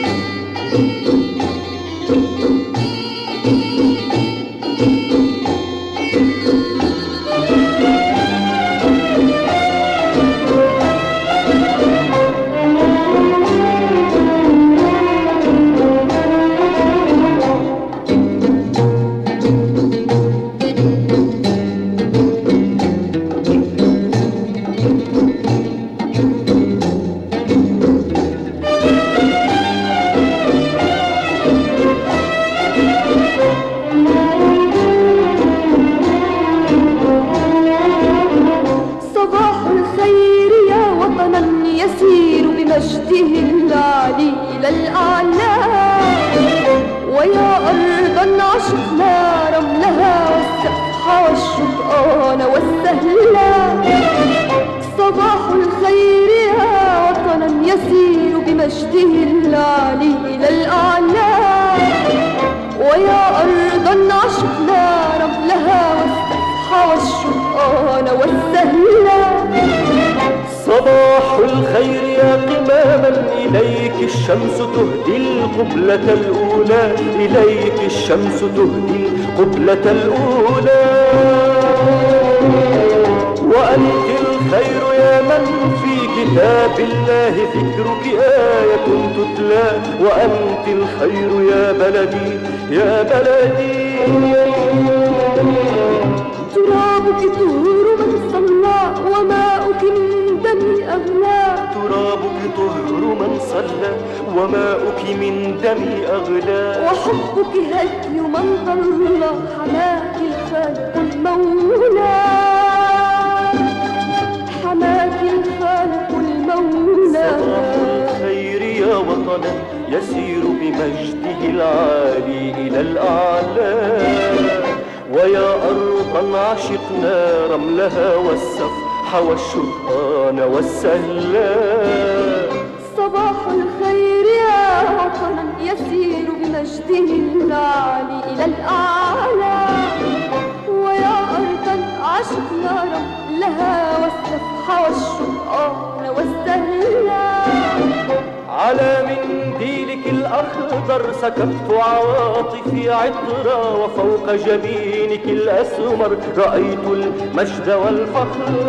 صباح بمجده العلي إلى الأعلى ويا أرضا عشقنا رملها والسفح والشطآن والسهلا صباح الخير يا وطنا يسير بمجده العلي إلى الأعلى ويا صباح الخير يا قماما إليك الشمس تهدي القبلة الأولى إليك الشمس تهدي القبلة الأولى. وأنت الخير يا من في كتاب الله ذكرك آية تتلى. وأنت الخير يا بلدي يا بلدي. ترابك طهور أغلى ترابك طهر من صلى وماؤك من دم أغلى. وحبك هدي من ضل حماك الخالق المولى. حماك الخالق المولى. صباح الخير يا وطنا يسير بمجده العالي إلى الأعلى. ويا أرضا عشقنا رملها والسفح والشطآن والسهلا صباح الخير يا وطنا يسير بمجده العالي إلى الأعلى ويا أرضا عشقنا رملها والسفح والشطآن والسهلا على منديلك الأخضر سكبت عواطفي عطرا وفوق جبينك الأسمر رأيت المجد والفخر.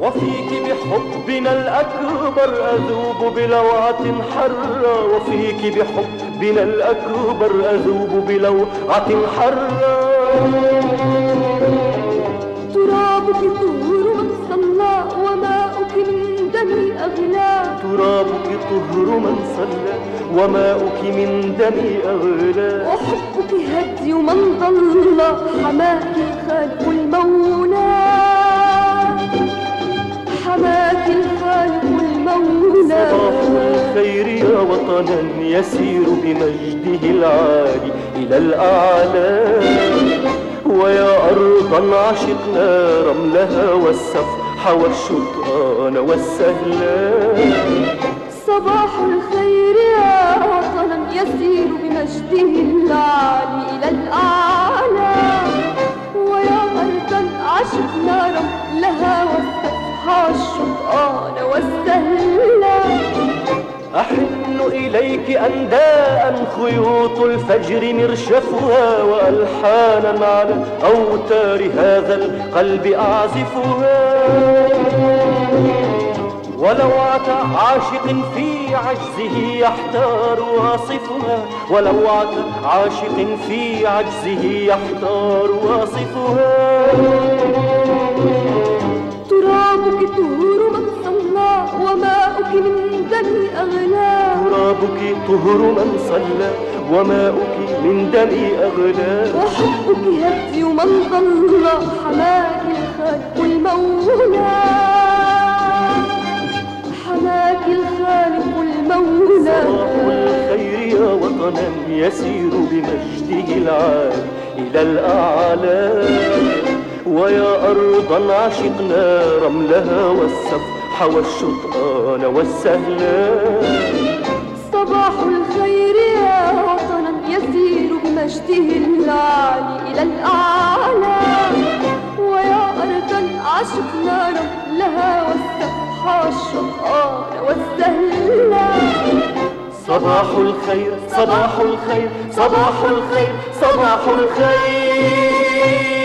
وفيك بحبنا الأكبر أذوب بلوعة حرة وفيك بحبنا الأكبر أذوب بلوعة حرة ترابك طهر من صلى وماؤك من دم أغلى. وحبك هدي من ضل حماك الخالق المولى. حماك الخالق المولى. صباح الخير يا وطنا يسير بمجده العالي إلى الأعلى. ويا أرضا عشقنا رملها والسفح والشطآن والسهلا صباح الخير يا وطنا يسير بمجده العالي إلى الأعلى ويا أرضا عشقنا رملها والسفح والشطآن والسهلا أحن إليك أنداء خيوط الفجر مرشفها وألحانا على أوتار هذا القلب أعزفها. ولوعة عاشق في عجزه يحتار واصفها. ولوعة عاشق في عجزه يحتار واصفها. ترابك طهور من صلى وماؤك من دم أغلى. ترابك طهر من صلى وماؤك من دم أغلى. وحبك هدي من ضل حماك الخالق المولى. صباح الخير يا وطنا يسير بمجده العالي إلى الأعلى. ويا أرضا عشقنا رملها والسفح والشطآن والسهلا صباح الخير يا وطنا يسير بمجده العالي إلى الأعلى. ويا أرضا عشقنا رملها والسفح الصباح الشطآن والسهلا صباح الخير صباح الخير صباح الخير صباح الخير.